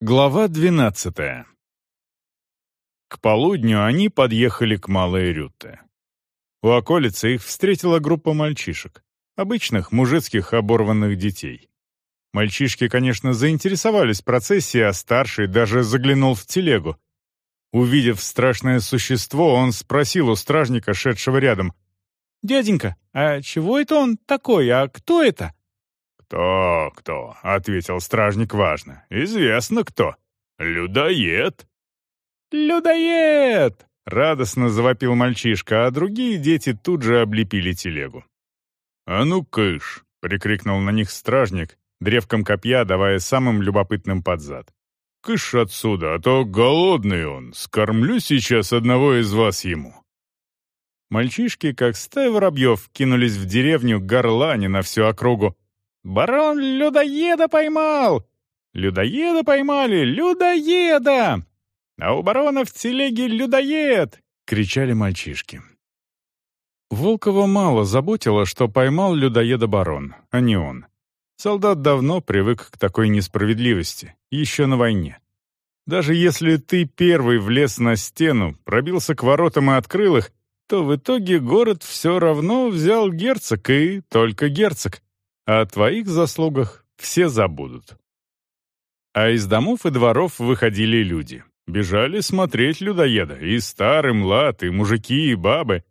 Глава двенадцатая. К полудню они подъехали к Малой Рюте. У околицы их встретила группа мальчишек, обычных мужицких оборванных детей. Мальчишки, конечно, заинтересовались процессией, а старший даже заглянул в телегу. Увидев страшное существо, он спросил у стражника, шедшего рядом, «Дяденька, а чего это он такой, а кто это?» «Кто, кто?» — ответил стражник важно. «Известно кто. Людоед». «Людоед!» — радостно завопил мальчишка, а другие дети тут же облепили телегу. «А ну, кыш!» — прикрикнул на них стражник, древком копья давая самым любопытным под зад. «Кыш отсюда, а то голодный он. Скормлю сейчас одного из вас ему». Мальчишки, как стая воробьев, кинулись в деревню горлани на всю округу, «Барон людоеда поймал! Людоеда поймали! Людоеда! А у барона в телеге людоед!» — кричали мальчишки. Волкова мало заботило, что поймал людоеда барон, а не он. Солдат давно привык к такой несправедливости, еще на войне. Даже если ты первый влез на стену, пробился к воротам и открыл их, то в итоге город все равно взял герцог и только герцог о твоих заслугах все забудут. А из домов и дворов выходили люди. Бежали смотреть людоеда, и старый, млад, и мужики, и бабы.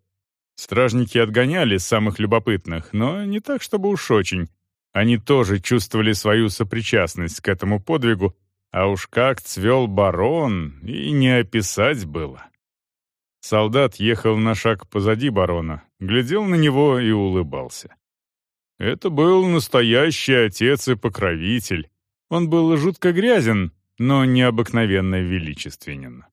Стражники отгоняли самых любопытных, но не так, чтобы уж очень. Они тоже чувствовали свою сопричастность к этому подвигу, а уж как цвел барон, и не описать было. Солдат ехал на шаг позади барона, глядел на него и улыбался. Это был настоящий отец и покровитель. Он был жутко грязен, но необыкновенно величественен.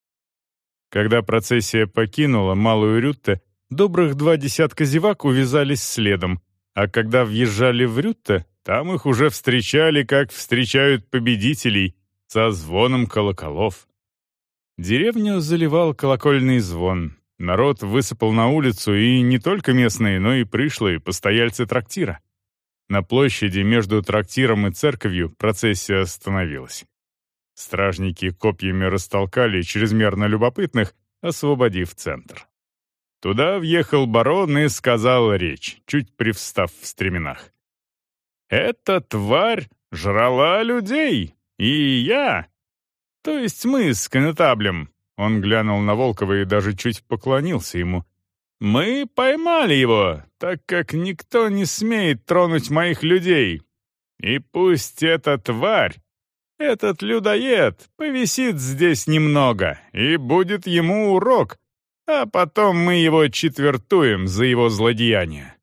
Когда процессия покинула Малую Рютте, добрых два десятка зевак увязались следом, а когда въезжали в Рютте, там их уже встречали, как встречают победителей, со звоном колоколов. Деревню заливал колокольный звон. Народ высыпал на улицу, и не только местные, но и пришлые, постояльцы трактира. На площади между трактиром и церковью процессия остановилась. Стражники копьями растолкали чрезмерно любопытных, освободив центр. Туда въехал барон и сказал речь, чуть привстав в стременах. «Эта тварь жрала людей, и я, то есть мы с конетаблем». Он глянул на Волкова и даже чуть поклонился ему. Мы поймали его, так как никто не смеет тронуть моих людей. И пусть эта тварь, этот людоед, повисит здесь немного, и будет ему урок, а потом мы его четвертуем за его злодеяние».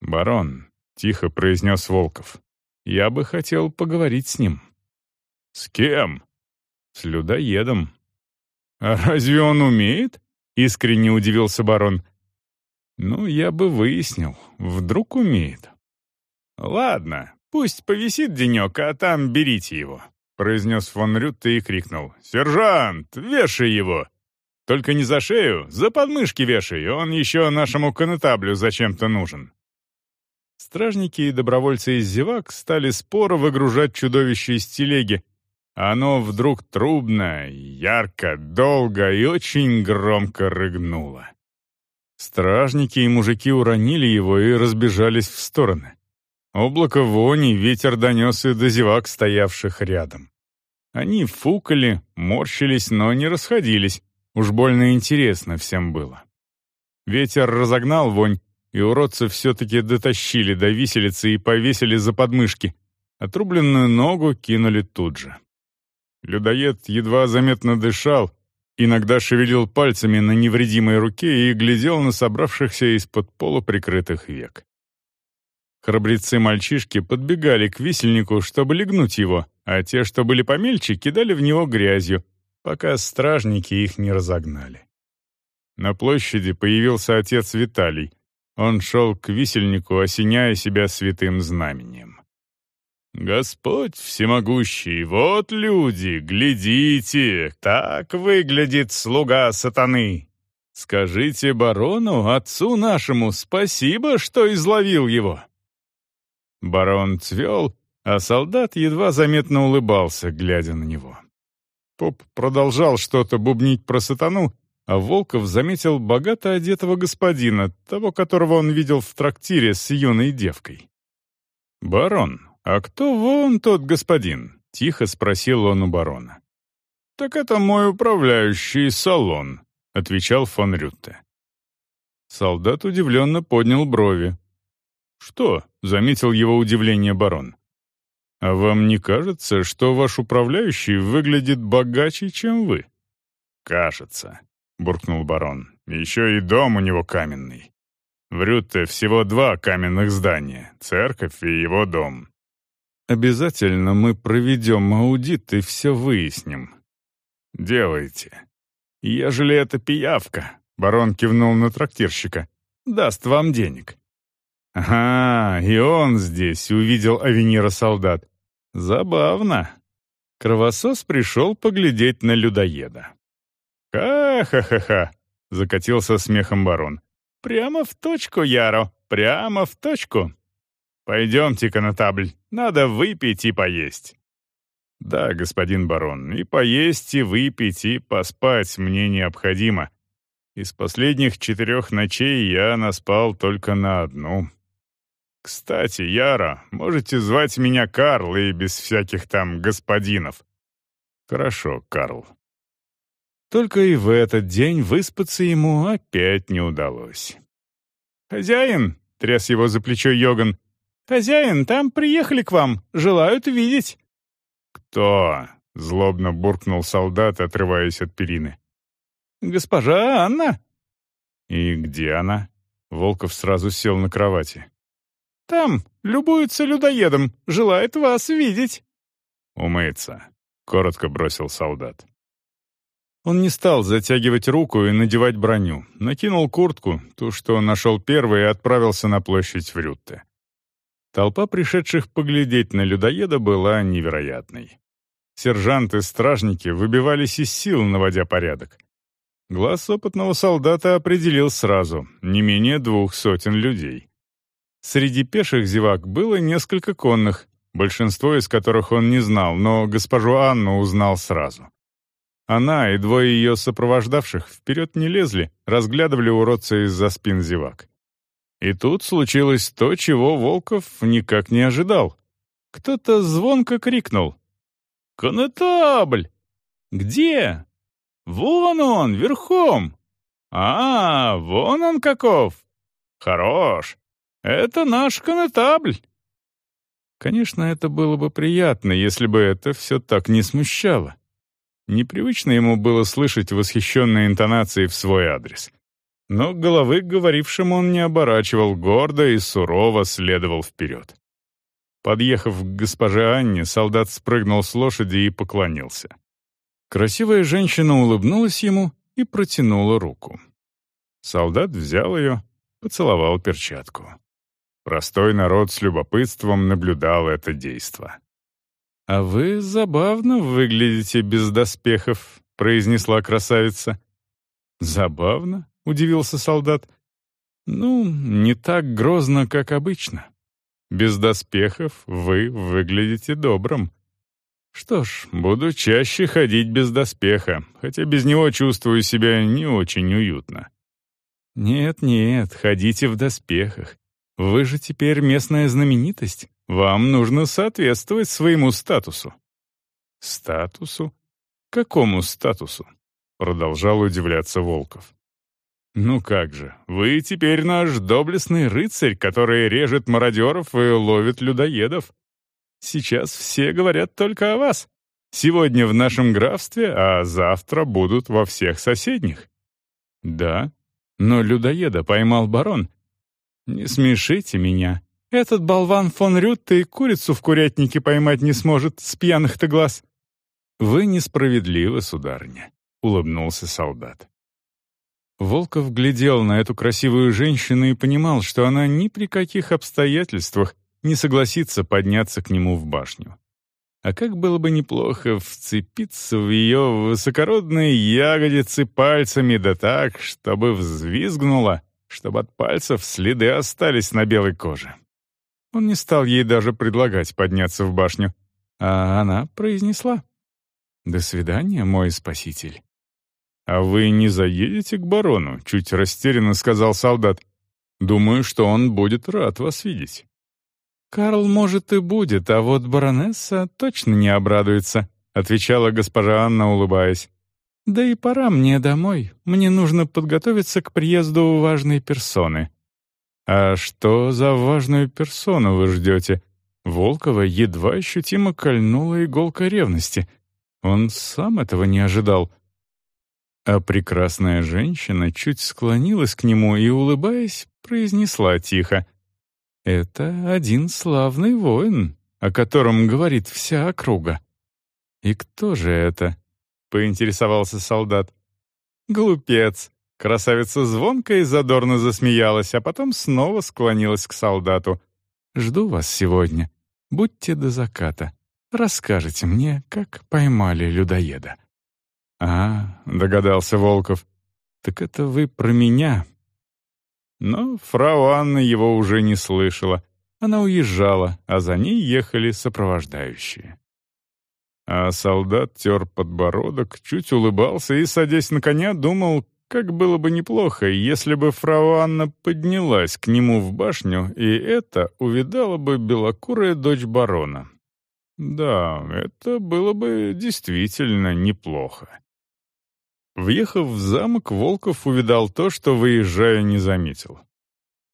«Барон», — тихо произнес Волков, — «я бы хотел поговорить с ним». «С кем?» «С людоедом». «А разве он умеет?» Искренне удивился барон. «Ну, я бы выяснил. Вдруг умеет». «Ладно, пусть повисит денек, а там берите его», — произнес фон Рютте и крикнул. «Сержант, вешай его! Только не за шею, за подмышки вешай, он еще нашему конетаблю зачем-то нужен». Стражники и добровольцы из зевак стали споро выгружать чудовище из телеги, оно вдруг трубно, ярко, долго и очень громко рыгнуло. Стражники и мужики уронили его и разбежались в стороны. Облако вони ветер донес и до зевак, стоявших рядом. Они фукали, морщились, но не расходились. Уж больно интересно всем было. Ветер разогнал вонь, и уродцы все-таки дотащили до виселицы и повесили за подмышки. Отрубленную ногу кинули тут же. Людоед едва заметно дышал, иногда шевелил пальцами на невредимой руке и глядел на собравшихся из-под пола прикрытых век. Храбрецы-мальчишки подбегали к висельнику, чтобы легнуть его, а те, что были помельче, кидали в него грязью, пока стражники их не разогнали. На площади появился отец Виталий. Он шел к висельнику, осеняя себя святым знамением. «Господь всемогущий, вот люди, глядите, так выглядит слуга сатаны. Скажите барону, отцу нашему, спасибо, что изловил его». Барон цвел, а солдат едва заметно улыбался, глядя на него. Поп продолжал что-то бубнить про сатану, а Волков заметил богато одетого господина, того, которого он видел в трактире с юной девкой. «Барон, а кто вон тот господин?» — тихо спросил он у барона. «Так это мой управляющий салон», — отвечал фон Рютте. Солдат удивленно поднял брови. «Что?» — заметил его удивление барон. «А вам не кажется, что ваш управляющий выглядит богаче, чем вы?» «Кажется», — буркнул барон. «Еще и дом у него каменный. В Рютте всего два каменных здания — церковь и его дом. Обязательно мы проведем аудит и все выясним. Делайте. Ежели это пиявка, — барон кивнул на трактирщика, — даст вам денег. Ага, и он здесь увидел Авенира солдат. Забавно. Кровосос пришел поглядеть на людоеда. «Ха-ха-ха-ха!» — закатился смехом барон. «Прямо в точку, Яро, прямо в точку. Пойдемте, конотабль, надо выпить и поесть». «Да, господин барон, и поесть, и выпить, и поспать мне необходимо. Из последних четырех ночей я наспал только на одну. Кстати, Яра, можете звать меня Карл и без всяких там господинов». «Хорошо, Карл», только и в этот день выспаться ему опять не удалось. «Хозяин!» — тряс его за плечо Йоган. «Хозяин, там приехали к вам, желают видеть». «Кто?» — злобно буркнул солдат, отрываясь от перины. «Госпожа Анна». «И где она?» Волков сразу сел на кровати. «Там, любуется людоедом, желает вас видеть». «Умыться», — коротко бросил солдат. Он не стал затягивать руку и надевать броню. Накинул куртку, ту, что нашел первой, и отправился на площадь в Рютте. Толпа пришедших поглядеть на людоеда была невероятной. Сержанты-стражники выбивались из сил, наводя порядок. Глаз опытного солдата определил сразу, не менее двух сотен людей. Среди пеших зевак было несколько конных, большинство из которых он не знал, но госпожу Анну узнал сразу. Она и двое ее сопровождавших вперед не лезли, разглядывали уродца из-за спин зевак. И тут случилось то, чего Волков никак не ожидал. Кто-то звонко крикнул. «Конетабль! Где? Вон он, верхом! А, вон он каков! Хорош! Это наш конетабль!» Конечно, это было бы приятно, если бы это все так не смущало. Непривычно ему было слышать восхищенные интонации в свой адрес. Но головы к говорившему он не оборачивал, гордо и сурово следовал вперед. Подъехав к госпоже Анне, солдат спрыгнул с лошади и поклонился. Красивая женщина улыбнулась ему и протянула руку. Солдат взял ее, поцеловал перчатку. Простой народ с любопытством наблюдал это действо. «А вы забавно выглядите без доспехов», — произнесла красавица. «Забавно?» — удивился солдат. «Ну, не так грозно, как обычно. Без доспехов вы выглядите добрым. Что ж, буду чаще ходить без доспеха, хотя без него чувствую себя не очень уютно». «Нет-нет, ходите в доспехах. Вы же теперь местная знаменитость. Вам нужно соответствовать своему статусу». «Статусу? Какому статусу?» — продолжал удивляться Волков. «Ну как же, вы теперь наш доблестный рыцарь, который режет мародеров и ловит людоедов. Сейчас все говорят только о вас. Сегодня в нашем графстве, а завтра будут во всех соседних». «Да, но людоеда поймал барон. Не смешите меня. Этот болван фон Рютте и курицу в курятнике поймать не сможет с пьяных-то глаз». «Вы несправедливы, сударыня», — улыбнулся солдат. Волков глядел на эту красивую женщину и понимал, что она ни при каких обстоятельствах не согласится подняться к нему в башню. А как было бы неплохо вцепиться в ее высокородные ягодицы пальцами да так, чтобы взвизгнула, чтобы от пальцев следы остались на белой коже. Он не стал ей даже предлагать подняться в башню. А она произнесла. «До свидания, мой спаситель». «А вы не заедете к барону?» — чуть растерянно сказал солдат. «Думаю, что он будет рад вас видеть». «Карл, может, и будет, а вот баронесса точно не обрадуется», — отвечала госпожа Анна, улыбаясь. «Да и пора мне домой. Мне нужно подготовиться к приезду важной персоны». «А что за важную персону вы ждете?» Волкова едва ощутимо кольнула иголка ревности. Он сам этого не ожидал. А прекрасная женщина чуть склонилась к нему и, улыбаясь, произнесла тихо. «Это один славный воин, о котором говорит вся округа». «И кто же это?» — поинтересовался солдат. «Глупец!» Красавица звонко и задорно засмеялась, а потом снова склонилась к солдату. «Жду вас сегодня. Будьте до заката. Расскажите мне, как поймали людоеда». «А, — догадался Волков, — так это вы про меня, но фрау Анна его уже не слышала. Она уезжала, а за ней ехали сопровождающие. А солдат тер подбородок, чуть улыбался и, садясь на коня, думал, как было бы неплохо, если бы фрау Анна поднялась к нему в башню, и это увидала бы белокурая дочь барона. Да, это было бы действительно неплохо. Въехав в замок, Волков увидал то, что, выезжая, не заметил.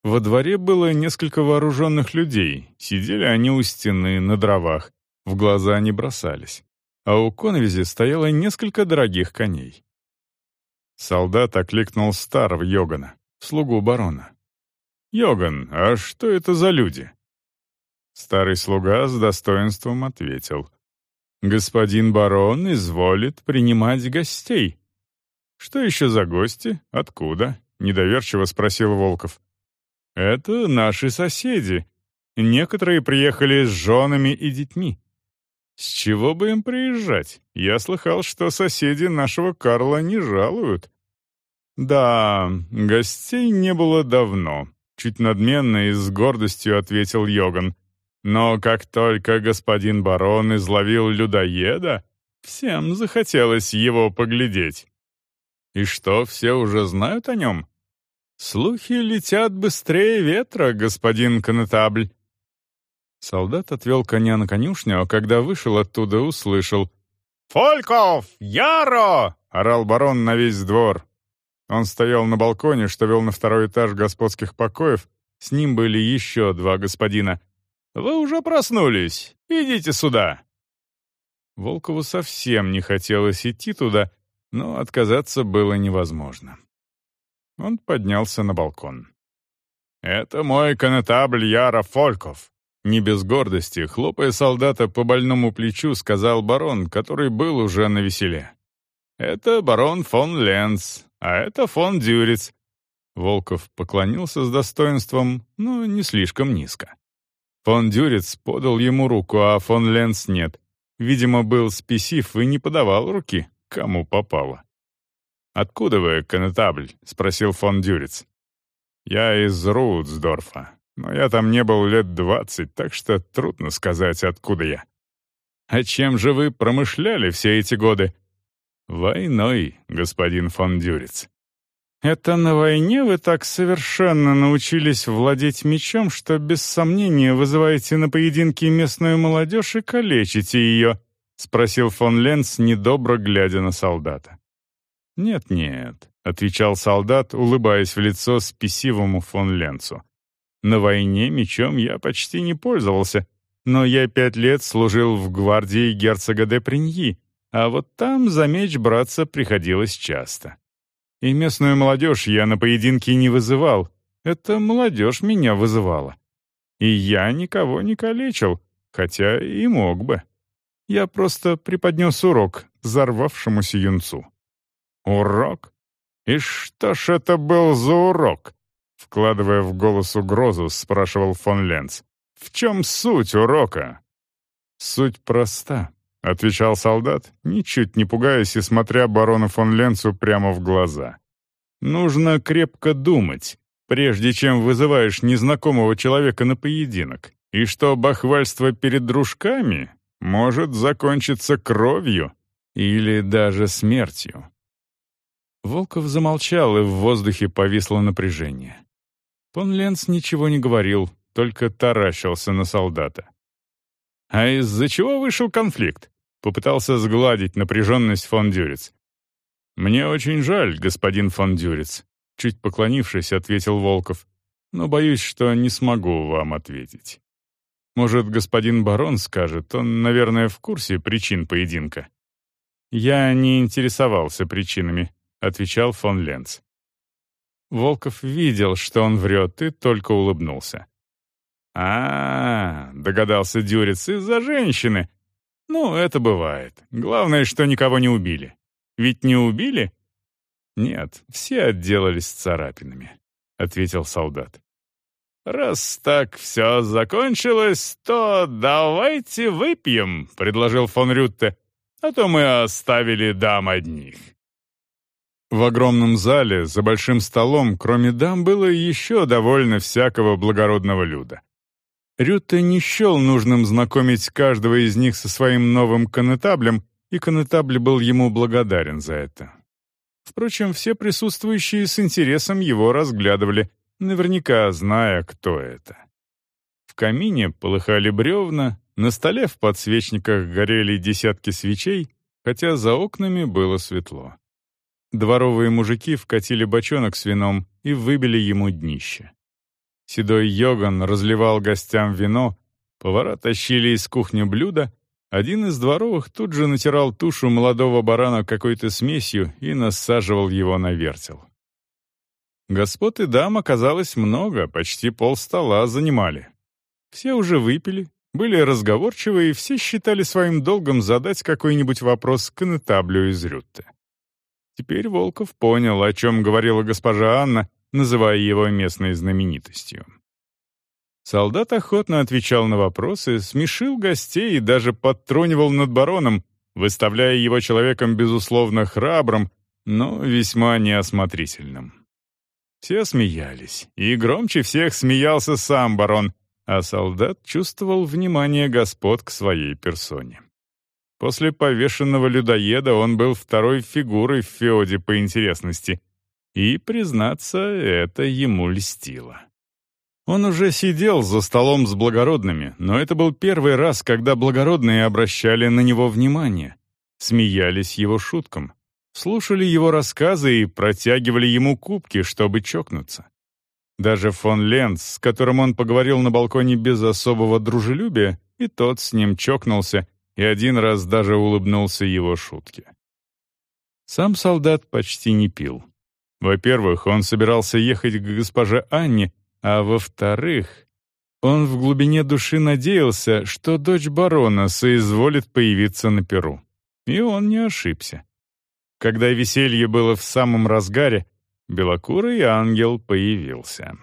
Во дворе было несколько вооруженных людей, сидели они у стены, на дровах, в глаза не бросались. А у конвизи стояло несколько дорогих коней. Солдат окликнул старого Йогана, слугу барона. «Йоган, а что это за люди?» Старый слуга с достоинством ответил. «Господин барон изволит принимать гостей». «Что еще за гости? Откуда?» — недоверчиво спросил Волков. «Это наши соседи. Некоторые приехали с женами и детьми. С чего бы им приезжать? Я слыхал, что соседи нашего Карла не жалуют». «Да, гостей не было давно», — чуть надменно и с гордостью ответил Йоган. «Но как только господин барон изловил людоеда, всем захотелось его поглядеть». И что, все уже знают о нем? Слухи летят быстрее ветра, господин конетабль. Солдат отвел коня на конюшню, а когда вышел оттуда, услышал. «Фольков! Яро!» — орал барон на весь двор. Он стоял на балконе, что вел на второй этаж господских покоев. С ним были еще два господина. «Вы уже проснулись. Идите сюда!» Волкову совсем не хотелось идти туда, но отказаться было невозможно. Он поднялся на балкон. «Это мой конетабль Яра Фольков», не без гордости, хлопая солдата по больному плечу, сказал барон, который был уже на веселе. «Это барон фон Ленц, а это фон Дюриц». Волков поклонился с достоинством, но не слишком низко. Фон Дюриц подал ему руку, а фон Ленц нет. Видимо, был спесив и не подавал руки кому попало. «Откуда вы, конетабль?» — спросил фон Дюриц. «Я из Рудсдорфа, но я там не был лет двадцать, так что трудно сказать, откуда я». «А чем же вы промышляли все эти годы?» «Войной, господин фон Дюриц». «Это на войне вы так совершенно научились владеть мечом, что без сомнения вызываете на поединки местную молодежь и калечите ее», — спросил фон Ленц, недобро глядя на солдата. «Нет-нет», — отвечал солдат, улыбаясь в лицо спесивому фон Ленцу. «На войне мечом я почти не пользовался, но я пять лет служил в гвардии герцога де Приньи, а вот там за меч браться приходилось часто. И местную молодежь я на поединки не вызывал, это молодежь меня вызывала. И я никого не калечил, хотя и мог бы». Я просто преподнес урок взорвавшемуся юнцу». «Урок? И что ж это был за урок?» Вкладывая в голос угрозу, спрашивал фон Ленц. «В чем суть урока?» «Суть проста», — отвечал солдат, ничуть не пугаясь и смотря барону фон Ленцу прямо в глаза. «Нужно крепко думать, прежде чем вызываешь незнакомого человека на поединок. и что бахвальство перед дружками может закончиться кровью или даже смертью. Волков замолчал, и в воздухе повисло напряжение. Фон Ленц ничего не говорил, только таращился на солдата. «А из-за чего вышел конфликт?» — попытался сгладить напряженность фон Дюрец. «Мне очень жаль, господин фон Дюрец», — чуть поклонившись, ответил Волков. «Но боюсь, что не смогу вам ответить. Может, господин барон скажет, он, наверное, в курсе причин поединка». «Я не интересовался причинами», — отвечал фон Ленц. Волков видел, что он врет, и только улыбнулся. «А, -а, -а догадался Дюрец, — из-за женщины. Ну, это бывает. Главное, что никого не убили. Ведь не убили?» «Нет, все отделались царапинами», — ответил солдат. «Раз так все закончилось, то давайте выпьем», — предложил фон Рютте, «а то мы оставили дам одних». В огромном зале, за большим столом, кроме дам, было еще довольно всякого благородного люда. Рютте не счел нужным знакомить каждого из них со своим новым конетаблем, и конетабль был ему благодарен за это. Впрочем, все присутствующие с интересом его разглядывали, наверняка зная, кто это. В камине полыхали бревна, на столе в подсвечниках горели десятки свечей, хотя за окнами было светло. Дворовые мужики вкатили бочонок с вином и выбили ему днище. Седой Йоган разливал гостям вино, повара тащили из кухни блюда, один из дворовых тут же натирал тушу молодого барана какой-то смесью и насаживал его на вертел. Господ и дам оказалось много, почти пол стола занимали. Все уже выпили, были разговорчивы, и все считали своим долгом задать какой-нибудь вопрос конетаблю из Рютте. Теперь Волков понял, о чем говорила госпожа Анна, называя его местной знаменитостью. Солдат охотно отвечал на вопросы, смешил гостей и даже подтрунивал над бароном, выставляя его человеком, безусловно, храбрым, но весьма неосмотрительным. Все смеялись, и громче всех смеялся сам барон, а солдат чувствовал внимание господ к своей персоне. После повешенного людоеда он был второй фигурой в феоде по интересности, и, признаться, это ему льстило. Он уже сидел за столом с благородными, но это был первый раз, когда благородные обращали на него внимание, смеялись его шуткам слушали его рассказы и протягивали ему кубки, чтобы чокнуться. Даже фон Ленц, с которым он поговорил на балконе без особого дружелюбия, и тот с ним чокнулся и один раз даже улыбнулся его шутке. Сам солдат почти не пил. Во-первых, он собирался ехать к госпоже Анне, а во-вторых, он в глубине души надеялся, что дочь барона соизволит появиться на Перу. И он не ошибся. Когда веселье было в самом разгаре, белокурый ангел появился.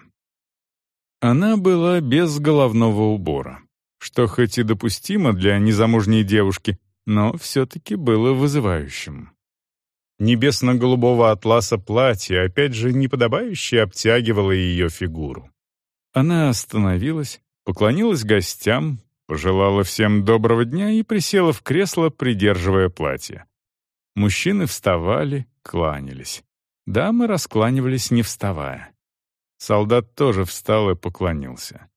Она была без головного убора, что хоть и допустимо для незамужней девушки, но все-таки было вызывающим. Небесно-голубого атласа платье, опять же, неподобающе обтягивало ее фигуру. Она остановилась, поклонилась гостям, пожелала всем доброго дня и присела в кресло, придерживая платье. Мужчины вставали, кланялись. Дамы раскланивались, не вставая. Солдат тоже встал и поклонился.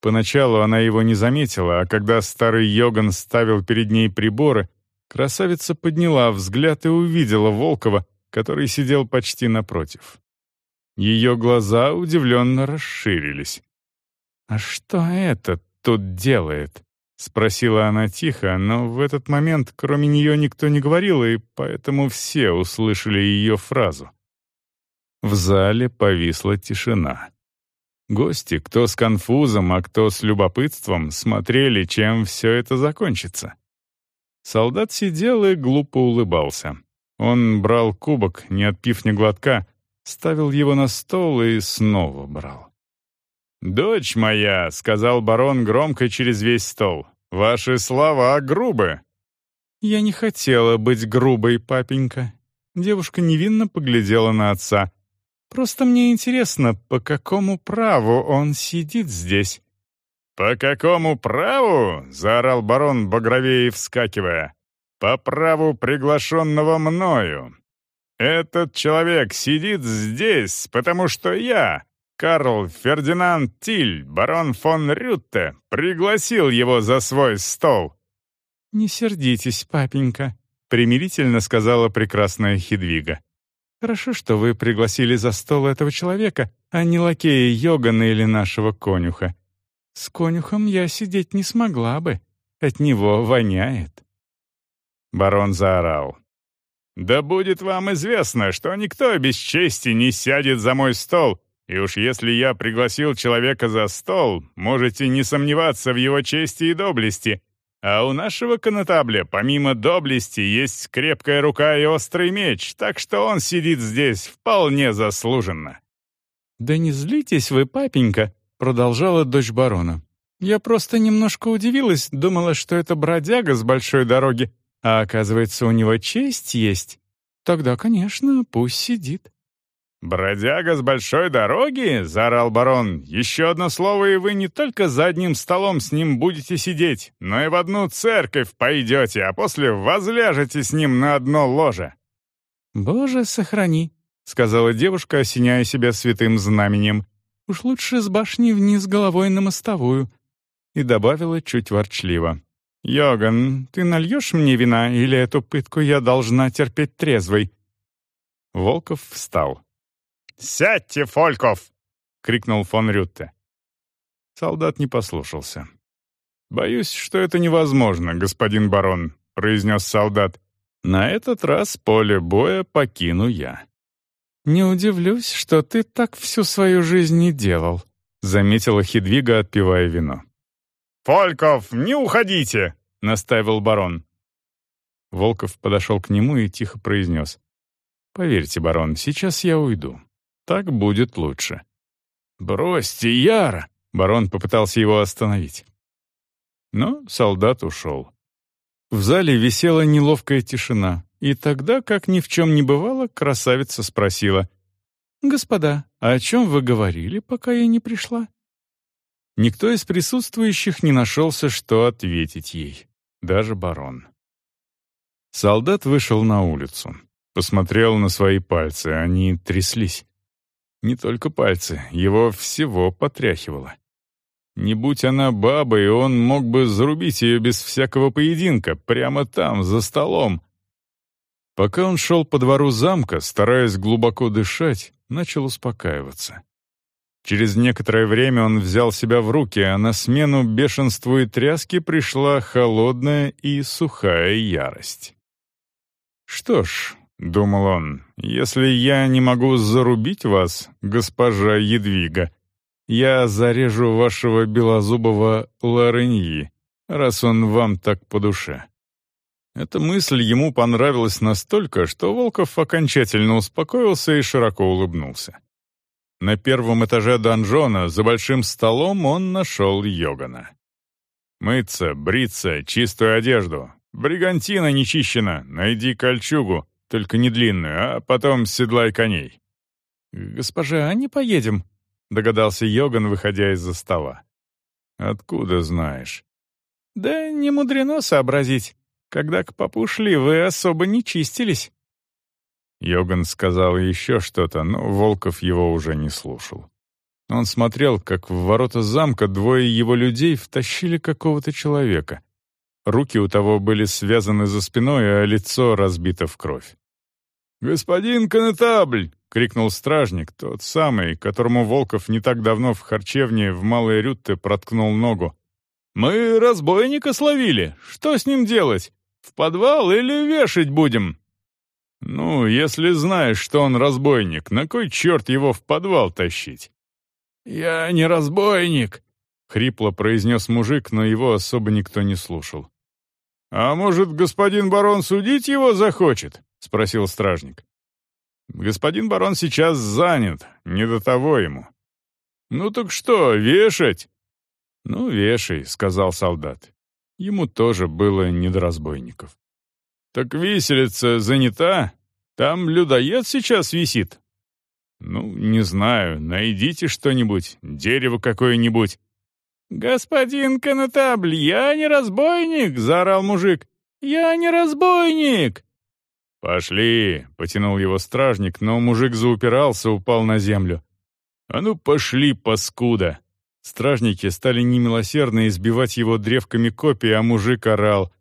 Поначалу она его не заметила, а когда старый Йоган ставил перед ней приборы, красавица подняла взгляд и увидела Волкова, который сидел почти напротив. Ее глаза удивленно расширились. «А что это тут делает?» — спросила она тихо, но в этот момент кроме нее никто не говорил, и поэтому все услышали ее фразу. В зале повисла тишина. Гости, кто с конфузом, а кто с любопытством, смотрели, чем все это закончится. Солдат сидел и глупо улыбался. Он брал кубок, не отпив ни глотка, ставил его на стол и снова брал. «Дочь моя», — сказал барон громко через весь стол, — «ваши слова грубы». «Я не хотела быть грубой, папенька». Девушка невинно поглядела на отца. «Просто мне интересно, по какому праву он сидит здесь?» «По какому праву?» — заорал барон Багровеев, вскакивая. «По праву приглашенного мною. Этот человек сидит здесь, потому что я, Карл Фердинанд Тиль, барон фон Рютте, пригласил его за свой стол». «Не сердитесь, папенька», — примирительно сказала прекрасная Хидвига. «Хорошо, что вы пригласили за стол этого человека, а не лакея Йогана или нашего конюха. С конюхом я сидеть не смогла бы. От него воняет». Барон заорал. «Да будет вам известно, что никто без чести не сядет за мой стол, и уж если я пригласил человека за стол, можете не сомневаться в его чести и доблести. А у нашего конотабля, помимо доблести, есть крепкая рука и острый меч, так что он сидит здесь вполне заслуженно». «Да не злитесь вы, папенька», продолжала дочь барона. «Я просто немножко удивилась, думала, что это бродяга с большой дороги, а оказывается, у него честь есть. Тогда, конечно, пусть сидит». «Бродяга с большой дороги?» — заорал барон. «Еще одно слово, и вы не только за одним столом с ним будете сидеть, но и в одну церковь пойдете, а после возляжете с ним на одно ложе». «Боже, сохрани», — сказала девушка, осеняя себя святым знаменем. Уж лучше с башни вниз головой на мостовую». И добавила чуть ворчливо. «Йоган, ты нальешь мне вина, или эту пытку я должна терпеть трезвой?» Волков встал. «Сядьте, Фольков!» — крикнул фон Рютте. Солдат не послушался. «Боюсь, что это невозможно, господин барон», — произнес солдат. «На этот раз поле боя покину я». «Не удивлюсь, что ты так всю свою жизнь не делал», — заметила Хидвига, отпивая вино. «Фольков, не уходите!» — наставил барон. Волков подошел к нему и тихо произнес. «Поверьте, барон, сейчас я уйду. Так будет лучше». «Бросьте, Яра!» — барон попытался его остановить. Но солдат ушел. В зале висела неловкая тишина. И тогда, как ни в чем не бывало, красавица спросила. «Господа, о чем вы говорили, пока я не пришла?» Никто из присутствующих не нашелся, что ответить ей. Даже барон. Солдат вышел на улицу. Посмотрел на свои пальцы, они тряслись. Не только пальцы, его всего потряхивало. Не будь она бабой, он мог бы зарубить ее без всякого поединка, прямо там, за столом. Пока он шел по двору замка, стараясь глубоко дышать, начал успокаиваться. Через некоторое время он взял себя в руки, а на смену бешенству и тряске пришла холодная и сухая ярость. «Что ж», — думал он, — «если я не могу зарубить вас, госпожа Едвига, я зарежу вашего белозубого Лореньи, раз он вам так по душе». Эта мысль ему понравилась настолько, что Волков окончательно успокоился и широко улыбнулся. На первом этаже донжона за большим столом он нашел Йогана. «Мыться, бриться, чистую одежду. Бригантина не чищена, найди кольчугу, только не длинную, а потом седлай коней». «Госпожа, а не поедем?» — догадался Йоган, выходя из-за стола. «Откуда знаешь?» «Да не мудрено сообразить. Когда к попу шли, вы особо не чистились». Йоган сказал еще что-то, но Волков его уже не слушал. Он смотрел, как в ворота замка двое его людей втащили какого-то человека. Руки у того были связаны за спиной, а лицо разбито в кровь. «Господин конетабль!» — крикнул стражник, тот самый, которому Волков не так давно в харчевне в Малой Рютте проткнул ногу. «Мы разбойника словили. Что с ним делать? В подвал или вешать будем?» «Ну, если знаешь, что он разбойник, на кой черт его в подвал тащить?» «Я не разбойник», — хрипло произнес мужик, но его особо никто не слушал. «А может, господин барон судить его захочет?» — спросил стражник. «Господин барон сейчас занят, не до того ему». «Ну так что, вешать?» «Ну, вешай», — сказал солдат. Ему тоже было не до разбойников. «Так виселица занята? Там людоед сейчас висит?» «Ну, не знаю, найдите что-нибудь, дерево какое-нибудь». «Господин конетабль, я не разбойник!» — заорал мужик. «Я не разбойник!» «Пошли!» — потянул его стражник, но мужик заупирался, упал на землю. «А ну пошли, паскуда!» Стражники стали немилосердно избивать его древками копий, а мужик орал.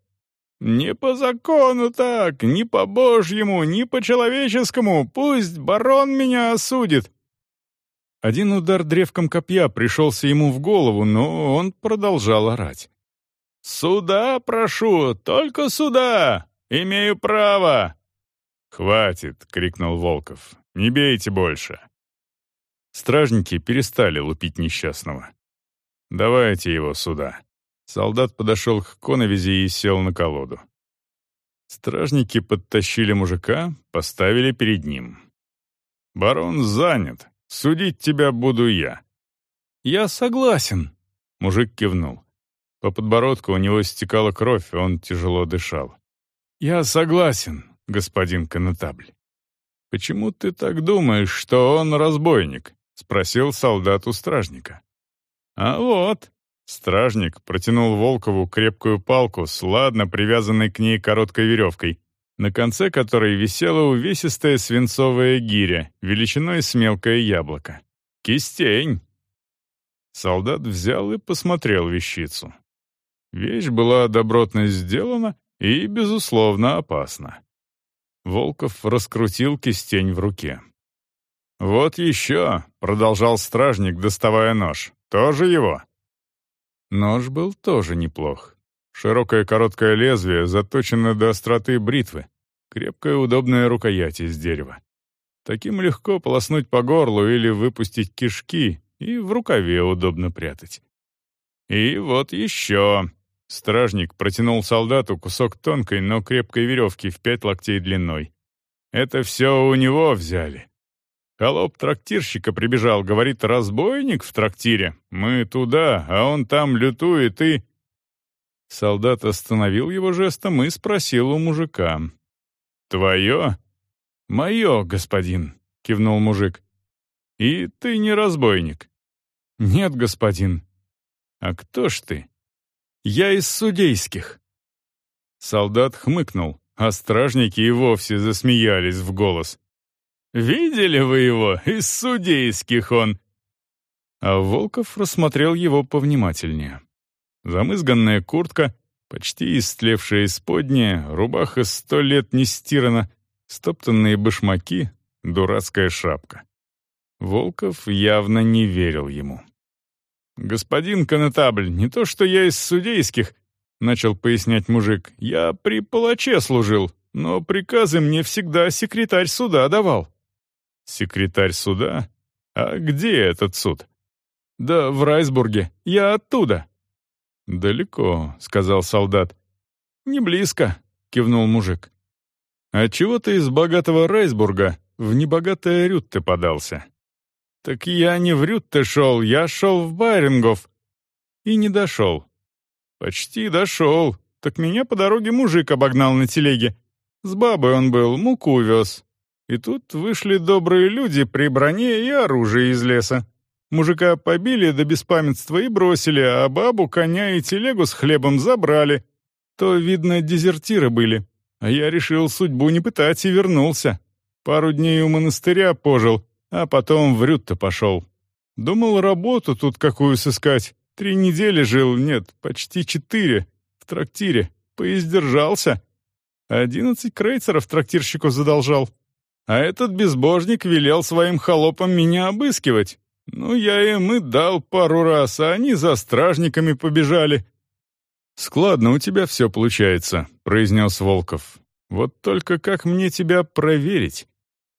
«Не по закону так, не по божьему, не по человеческому, пусть барон меня осудит!» Один удар древком копья пришелся ему в голову, но он продолжал орать. «Суда прошу, только суда! Имею право!» «Хватит!» — крикнул Волков. «Не бейте больше!» Стражники перестали лупить несчастного. «Давайте его сюда». Солдат подошел к коновизе и сел на колоду. Стражники подтащили мужика, поставили перед ним. «Барон занят. Судить тебя буду я». «Я согласен», — мужик кивнул. По подбородку у него стекала кровь, он тяжело дышал. «Я согласен, господин конетабль». «Почему ты так думаешь, что он разбойник?» — спросил солдат у стражника. «А вот», — стражник протянул Волкову крепкую палку с ладно привязанной к ней короткой веревкой, на конце которой висела увесистая свинцовая гиря, величиной с мелкое яблоко. «Кистень!» Солдат взял и посмотрел вещицу. Вещь была добротно сделана и, безусловно, опасна. Волков раскрутил кистень в руке. «Вот еще», — продолжал стражник, доставая нож. «Тоже его?» Нож был тоже неплох. Широкое короткое лезвие заточено до остроты бритвы. Крепкая удобная рукоять из дерева. Таким легко полоснуть по горлу или выпустить кишки, и в рукаве удобно прятать. И вот еще. Стражник протянул солдату кусок тонкой, но крепкой веревки в пять локтей длиной. Это все у него взяли. Холоп трактирщика прибежал, говорит, разбойник в трактире. Мы туда, а он там лютует и... Солдат остановил его жестом и спросил у мужика. «Твое?» «Мое, господин», — кивнул мужик. «И ты не разбойник?» «Нет, господин». «А кто ж ты?» «Я из судейских». Солдат хмыкнул, а стражники и вовсе засмеялись в голос. «Видели вы его? Из судейских он!» А Волков рассмотрел его повнимательнее. Замызганная куртка, почти истлевшая исподняя, рубаха сто лет не стирана, стоптанные башмаки, дурацкая шапка. Волков явно не верил ему. «Господин конетабль, не то что я из судейских», — начал пояснять мужик, — «я при палаче служил, но приказы мне всегда секретарь суда давал». «Секретарь суда? А где этот суд?» «Да в Райсбурге. Я оттуда». «Далеко», — сказал солдат. «Не близко», — кивнул мужик. «А чего ты из богатого Райсбурга в небогатое Рютте подался?» «Так я не в Рютте шел, я шел в Байрингов». «И не дошел». «Почти дошел. Так меня по дороге мужик обогнал на телеге. С бабой он был, муку вез. И тут вышли добрые люди при броне и оружии из леса. Мужика побили до беспамятства и бросили, а бабу, коня и телегу с хлебом забрали. То, видно, дезертиры были. А я решил судьбу не пытать и вернулся. Пару дней у монастыря пожил, а потом в Рютто пошел. Думал, работу тут какую сыскать. Три недели жил, нет, почти четыре, в трактире. Поиздержался. Одиннадцать крейцеров трактирщику задолжал. А этот безбожник велел своим холопам меня обыскивать. Ну, я им и дал пару раз, а они за стражниками побежали. «Складно у тебя все получается», — произнес Волков. «Вот только как мне тебя проверить?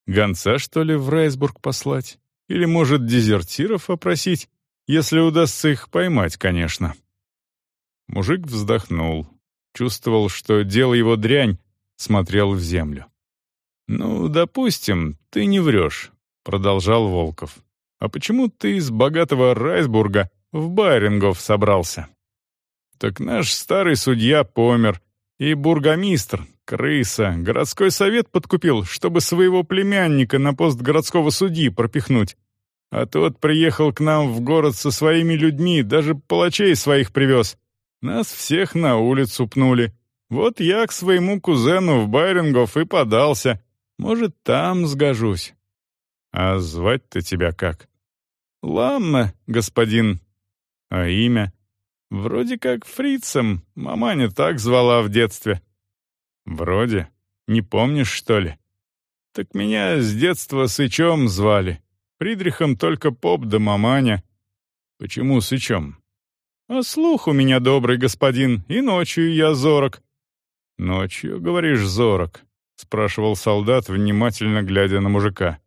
Гонца, что ли, в Райсбург послать? Или, может, дезертиров опросить? Если удастся их поймать, конечно». Мужик вздохнул. Чувствовал, что дело его дрянь, смотрел в землю. «Ну, допустим, ты не врешь», — продолжал Волков. А почему ты из богатого Райсбурга в Байрингов собрался?» «Так наш старый судья помер, и бургомистр, крыса, городской совет подкупил, чтобы своего племянника на пост городского судьи пропихнуть. А тот приехал к нам в город со своими людьми, даже палачей своих привез. Нас всех на улицу пнули. Вот я к своему кузену в Байрингов и подался. Может, там сгожусь. А звать-то тебя как? Ламма, господин. А имя? Вроде как фрицем. Маманя так звала в детстве. Вроде. Не помнишь, что ли? Так меня с детства Сычом звали. Фридрихом только поп да маманя. Почему Сычом? А слух у меня добрый господин, и ночью я зорок. Ночью, говоришь, зорок? Спрашивал солдат, внимательно глядя на мужика.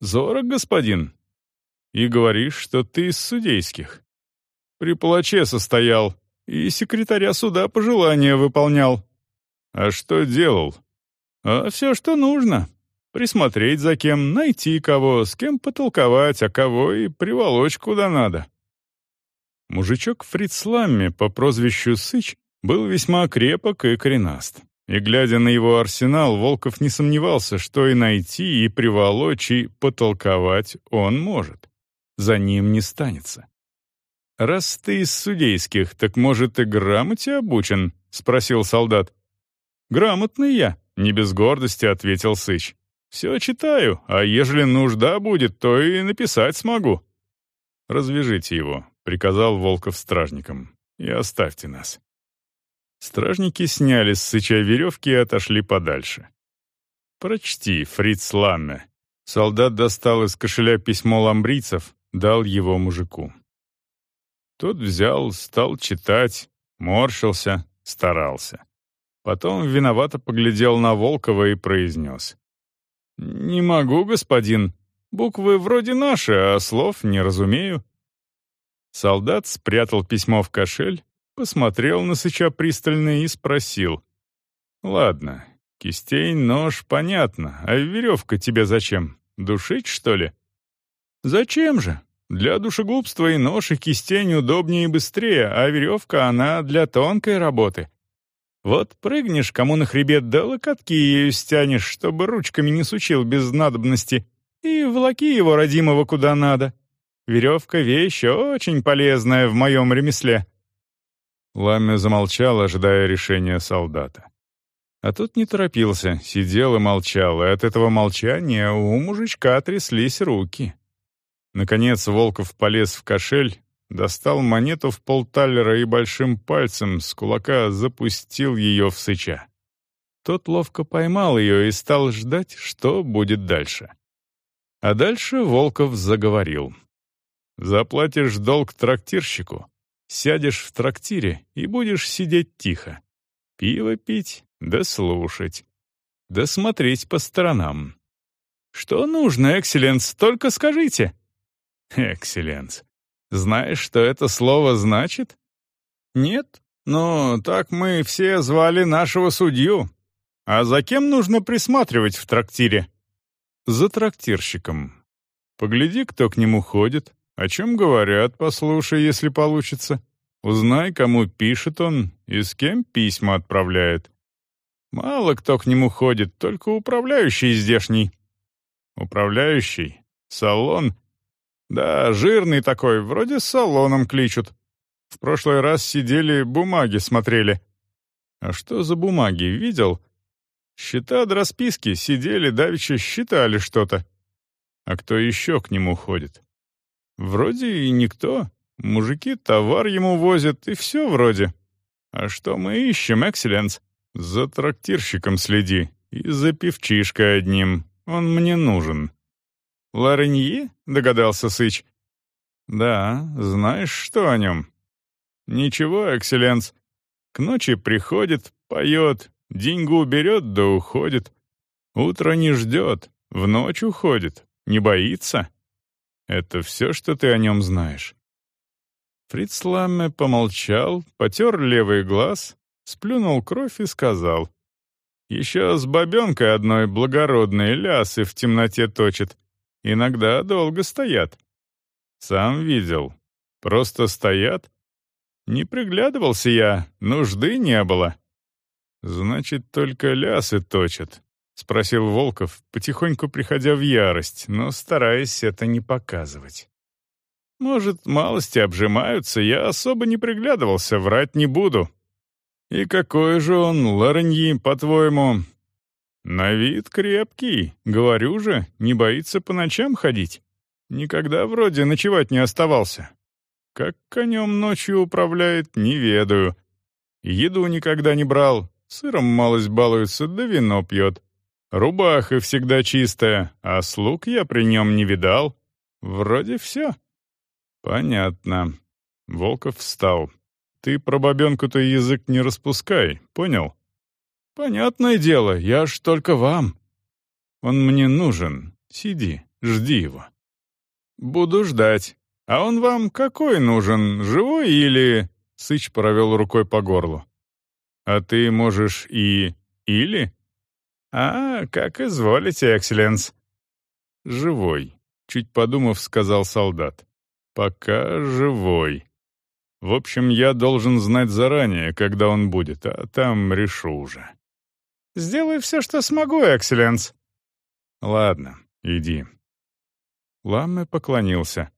Зорок, господин? И говоришь, что ты из судейских. При палаче состоял и секретаря суда пожелания выполнял. А что делал? А все, что нужно. Присмотреть за кем, найти кого, с кем потолковать, а кого и приволочь куда надо. Мужичок Фрицламме по прозвищу Сыч был весьма крепок и коренаст. И, глядя на его арсенал, Волков не сомневался, что и найти, и приволочь, и потолковать он может. За ним не станется. «Раз ты из судейских, так, может, и грамоте обучен?» — спросил солдат. «Грамотный я», — не без гордости ответил Сыч. «Все читаю, а ежели нужда будет, то и написать смогу». «Развяжите его», — приказал Волков стражникам, — «и оставьте нас». Стражники сняли с Сыча веревки и отошли подальше. «Прочти, Фриц Ламме». Солдат достал из кошеля письмо ламбрийцев, дал его мужику. Тот взял, стал читать, морщился, старался. Потом виновато поглядел на Волкова и произнес. «Не могу, господин. Буквы вроде наши, а слов не разумею». Солдат спрятал письмо в кошель, посмотрел на Сыча пристально и спросил. «Ладно, кистей, нож, понятно, а веревка тебе зачем? Душить, что ли?» «Зачем же? Для душегубства и нож, и кистень удобнее и быстрее, а веревка, она для тонкой работы. Вот прыгнешь кому на хребет, да локотки ею стянешь, чтобы ручками не сучил без надобности, и влаки его родимого куда надо. Веревка — вещь очень полезная в моем ремесле». Ламя замолчал, ожидая решения солдата. А тот не торопился, сидел и молчал, и от этого молчания у мужичка тряслись руки. Наконец Волков полез в кошель, достал монету в полталлера и большим пальцем с кулака запустил ее в сыча. Тот ловко поймал ее и стал ждать, что будет дальше. А дальше Волков заговорил. «Заплатишь долг трактирщику, сядешь в трактире и будешь сидеть тихо. Пиво пить, да слушать, да смотреть по сторонам. Что нужно, экселленс, только скажите». «Экселленс, знаешь, что это слово значит? Нет, но так мы все звали нашего судью. А за кем нужно присматривать в трактире? За трактирщиком. Погляди, кто к нему ходит, о чем говорят, послушай, если получится. Узнай, кому пишет он и с кем письма отправляет. Мало кто к нему ходит, только управляющий здешний. Управляющий? Салон? Да, жирный такой, вроде салоном кличут. В прошлый раз сидели, бумаги смотрели. А что за бумаги, видел? Счета до расписки, сидели, давеча считали что-то. А кто еще к нему ходит? Вроде и никто. Мужики товар ему возят, и все вроде. А что мы ищем, экселленс? За трактирщиком следи и за певчишкой одним. Он мне нужен. «Лареньи?» — догадался Сыч. «Да, знаешь, что о нем?» «Ничего, экселленс. К ночи приходит, поет, деньгу берет да уходит. Утро не ждет, в ночь уходит, не боится. Это все, что ты о нем знаешь». Фриц Ламме помолчал, потер левый глаз, сплюнул кровь и сказал. «Еще с бабенкой одной благородной лясы в темноте точит. Иногда долго стоят. Сам видел. Просто стоят. Не приглядывался я, нужды не было. Значит, только лясы точат. — спросил Волков, потихоньку приходя в ярость, но стараясь это не показывать. «Может, малости обжимаются, я особо не приглядывался, врать не буду». «И какой же он, Лореньи, по-твоему?» «На вид крепкий, говорю же, не боится по ночам ходить. Никогда вроде ночевать не оставался. Как конем ночью управляет, не ведаю. Еду никогда не брал, сыром малость балуется, да вино пьет. Рубаха всегда чистая, а слуг я при нем не видал. Вроде все. Понятно. Волков встал. Ты про бабенку-то язык не распускай, понял? Понятное дело, я ж только вам. Он мне нужен. Сиди, жди его. Буду ждать. А он вам какой нужен, живой или...» Сыч провел рукой по горлу. «А ты можешь и... или?» «А, как изволите, экселленс». «Живой», — чуть подумав, сказал солдат. «Пока живой. В общем, я должен знать заранее, когда он будет, а там решу уже». «Сделаю все, что смогу, экселленс». «Ладно, иди». Ламме поклонился.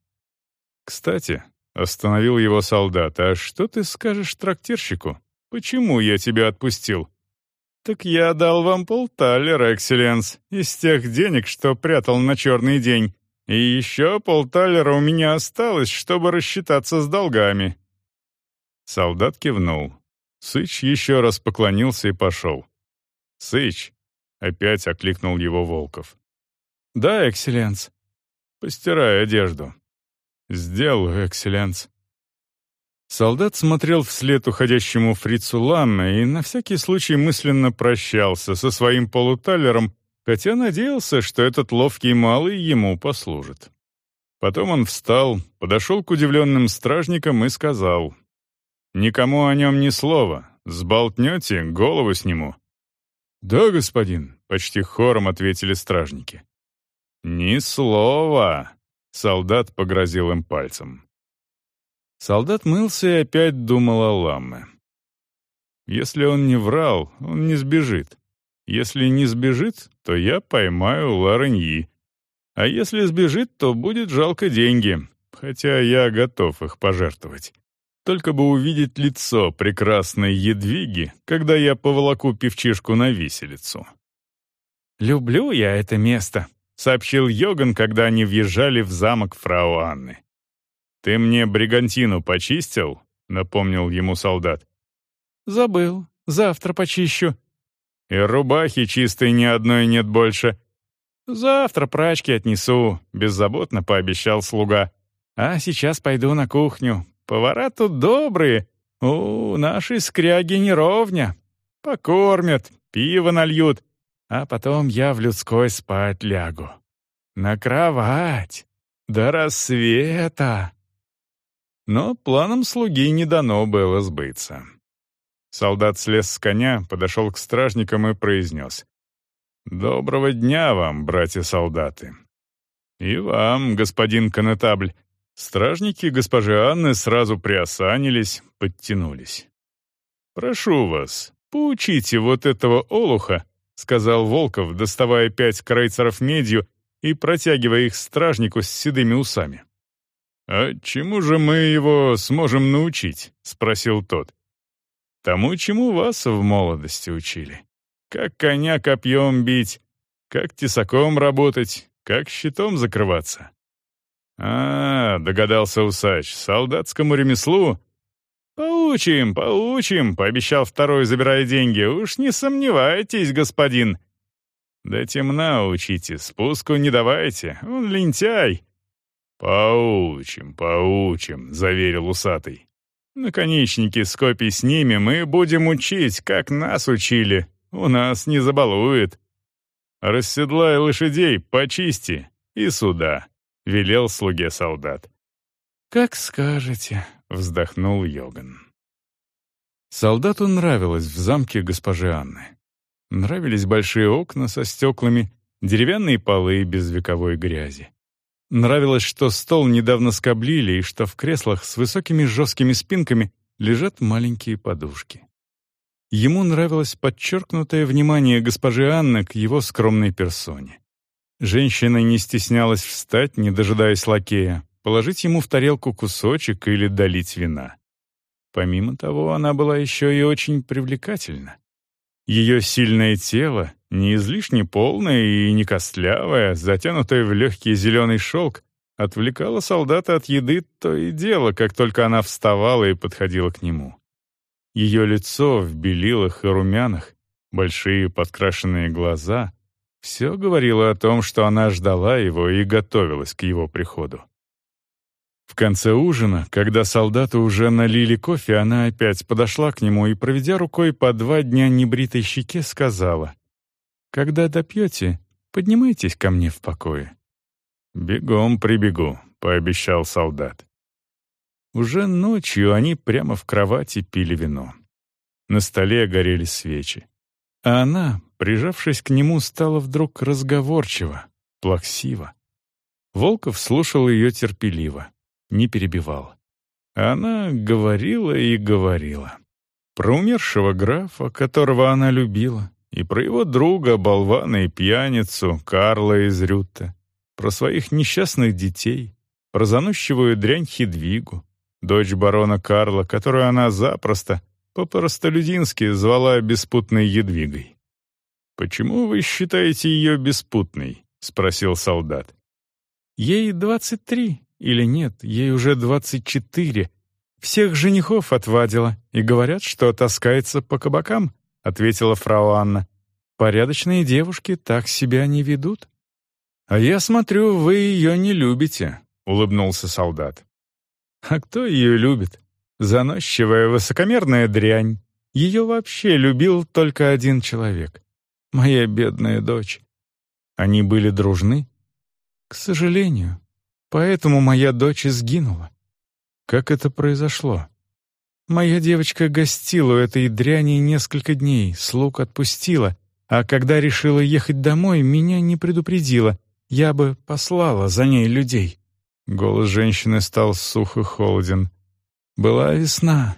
«Кстати», — остановил его солдат, «а что ты скажешь трактирщику? Почему я тебя отпустил?» «Так я дал вам полталлера, экселленс, из тех денег, что прятал на черный день. И еще полталлера у меня осталось, чтобы рассчитаться с долгами». Солдат кивнул. Сыч еще раз поклонился и пошел. «Сыч!» — опять окликнул его Волков. «Да, экселленс». «Постирай одежду». «Сделаю, экселленс». Солдат смотрел вслед уходящему фрицу Ламме и на всякий случай мысленно прощался со своим полуталером, хотя надеялся, что этот ловкий малый ему послужит. Потом он встал, подошел к удивленным стражникам и сказал, «Никому о нем ни слова, сболтнете, голову сниму». «Да, господин», — почти хором ответили стражники. «Ни слова!» Солдат погрозил им пальцем. Солдат мылся и опять думал о Ламме. Если он не врал, он не сбежит. Если не сбежит, то я поймаю Лареньи. А если сбежит, то будет жалко деньги, хотя я готов их пожертвовать. Только бы увидеть лицо прекрасной Едвиги, когда я поволоку певчишку на виселицу. «Люблю я это место», — сообщил Йоган, когда они въезжали в замок фрау Анны. «Ты мне бригантину почистил?» — напомнил ему солдат. «Забыл. Завтра почищу». «И рубахи чистой ни одной нет больше». «Завтра прачки отнесу», — беззаботно пообещал слуга. «А сейчас пойду на кухню. Повара тут добрые. У, наши скряги не ровня. Покормят, пиво нальют, а потом я в людской спать лягу. На кровать. До рассвета. Но планам слуги не дано было сбыться. Солдат слез с коня, подошел к стражникам и произнес. «Доброго дня вам, братья-солдаты!» «И вам, господин конетабль!» Стражники госпожи Анны сразу приосанились, подтянулись. «Прошу вас, поучите вот этого олуха — сказал Волков, доставая пять крейцеров медью и протягивая их стражнику с седыми усами. «А чему же мы его сможем научить?» — спросил тот. «Тому, чему вас в молодости учили. Как коня копьем бить, как тесаком работать, как щитом закрываться». «А, — догадался усач, — солдатскому ремеслу «Поучим, поучим», — пообещал второй, забирая деньги. «Уж не сомневайтесь, господин». «Да темна учите, спуску не давайте, он лентяй». «Поучим, поучим», — заверил усатый. «Наконечники с копий снимем и будем учить, как нас учили. У нас не забалует». «Расседлай лошадей, почисти и сюда», — велел слуге солдат. «Как скажете», — вздохнул Йоган. Солдату нравилось в замке госпожи Анны. Нравились большие окна со стеклами, деревянные полы без вековой грязи. Нравилось, что стол недавно скоблили и что в креслах с высокими жесткими спинками лежат маленькие подушки. Ему нравилось подчеркнутое внимание госпожи Анны к его скромной персоне. Женщина не стеснялась встать, не дожидаясь лакея, положить ему в тарелку кусочек или долить вина. Помимо того, она была еще и очень привлекательна. Ее сильное тело, не излишне полное и не костлявое, затянутое в легкий зеленый шелк, отвлекало солдата от еды то и дело, как только она вставала и подходила к нему. Ее лицо в белилах и румянах, большие подкрашенные глаза — все говорило о том, что она ждала его и готовилась к его приходу. В конце ужина, когда солдаты уже налили кофе, она опять подошла к нему и, проведя рукой по два дня небритой щеке, сказала, «Когда допьете, поднимайтесь ко мне в покое». «Бегом прибегу», — пообещал солдат. Уже ночью они прямо в кровати пили вино. На столе горели свечи. А она, прижавшись к нему, стала вдруг разговорчива, плаксива. Волков слушал ее терпеливо не перебивал. Она говорила и говорила. Про умершего графа, которого она любила, и про его друга, болвана и пьяницу, Карла из Рютта, про своих несчастных детей, про заносчивую дрянь Хидвигу, дочь барона Карла, которую она запросто, по-простолюдински звала беспутной Едвигой. «Почему вы считаете ее беспутной?» — спросил солдат. «Ей двадцать три», или нет, ей уже двадцать четыре. Всех женихов отвадила и говорят, что таскается по кабакам, ответила фрау Анна. Порядочные девушки так себя не ведут. А я смотрю, вы ее не любите, улыбнулся солдат. А кто ее любит? Заносчивая, высокомерная дрянь. Ее вообще любил только один человек. Моя бедная дочь. Они были дружны? К сожалению, Поэтому моя дочь сгинула. Как это произошло? Моя девочка гостила у этой дряни несколько дней, слуг отпустила, а когда решила ехать домой, меня не предупредила. Я бы послала за ней людей. Голос женщины стал сух и холоден. Была весна,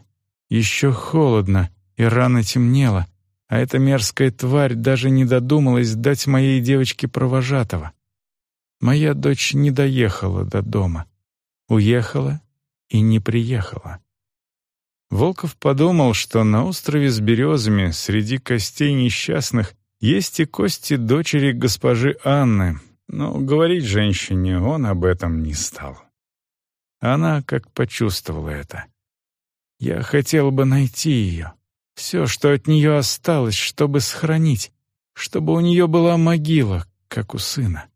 еще холодно, и рано темнело, а эта мерзкая тварь даже не додумалась дать моей девочке провожатого. Моя дочь не доехала до дома. Уехала и не приехала. Волков подумал, что на острове с березами среди костей несчастных есть и кости дочери госпожи Анны, но говорить женщине он об этом не стал. Она как почувствовала это. Я хотел бы найти ее. Все, что от нее осталось, чтобы сохранить, чтобы у нее была могила, как у сына.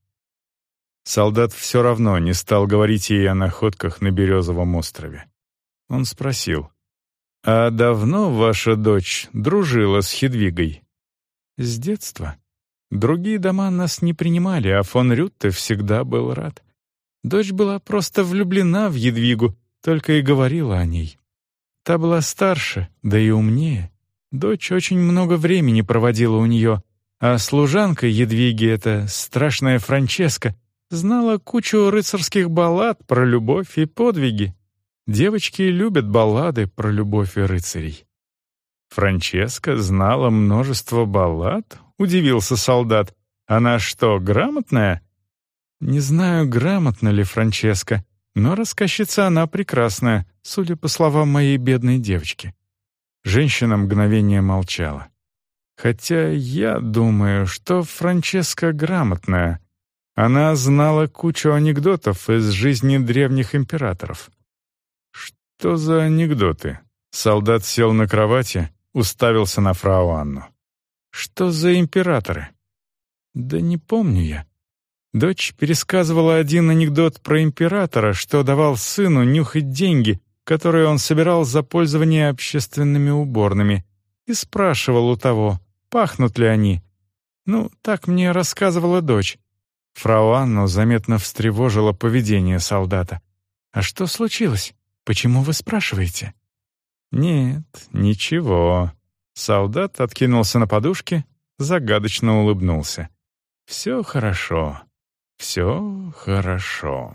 Солдат все равно не стал говорить ей о находках на Березовом острове. Он спросил, «А давно ваша дочь дружила с Хедвигой?» «С детства. Другие дома нас не принимали, а фон Рютте всегда был рад. Дочь была просто влюблена в Едвигу, только и говорила о ней. Та была старше, да и умнее. Дочь очень много времени проводила у нее, а служанка Едвиги — это страшная Франческа, Знала кучу рыцарских баллад про любовь и подвиги. Девочки любят баллады про любовь и рыцарей. Франческа знала множество баллад? Удивился солдат. Она что, грамотная? Не знаю, грамотна ли Франческа, но рассказчица она прекрасная, судя по словам моей бедной девочки. Женщина мгновение молчала. Хотя я думаю, что Франческа грамотная, она знала кучу анекдотов из жизни древних императоров. Что за анекдоты? Солдат сел на кровати, уставился на фрау Анну. Что за императоры? Да не помню я. Дочь пересказывала один анекдот про императора, что давал сыну нюхать деньги, которые он собирал за пользование общественными уборными, и спрашивал у того, пахнут ли они. Ну, так мне рассказывала дочь. Фрау Анну заметно встревожило поведение солдата. «А что случилось? Почему вы спрашиваете?» «Нет, ничего». Солдат откинулся на подушке, загадочно улыбнулся. «Все хорошо, все хорошо».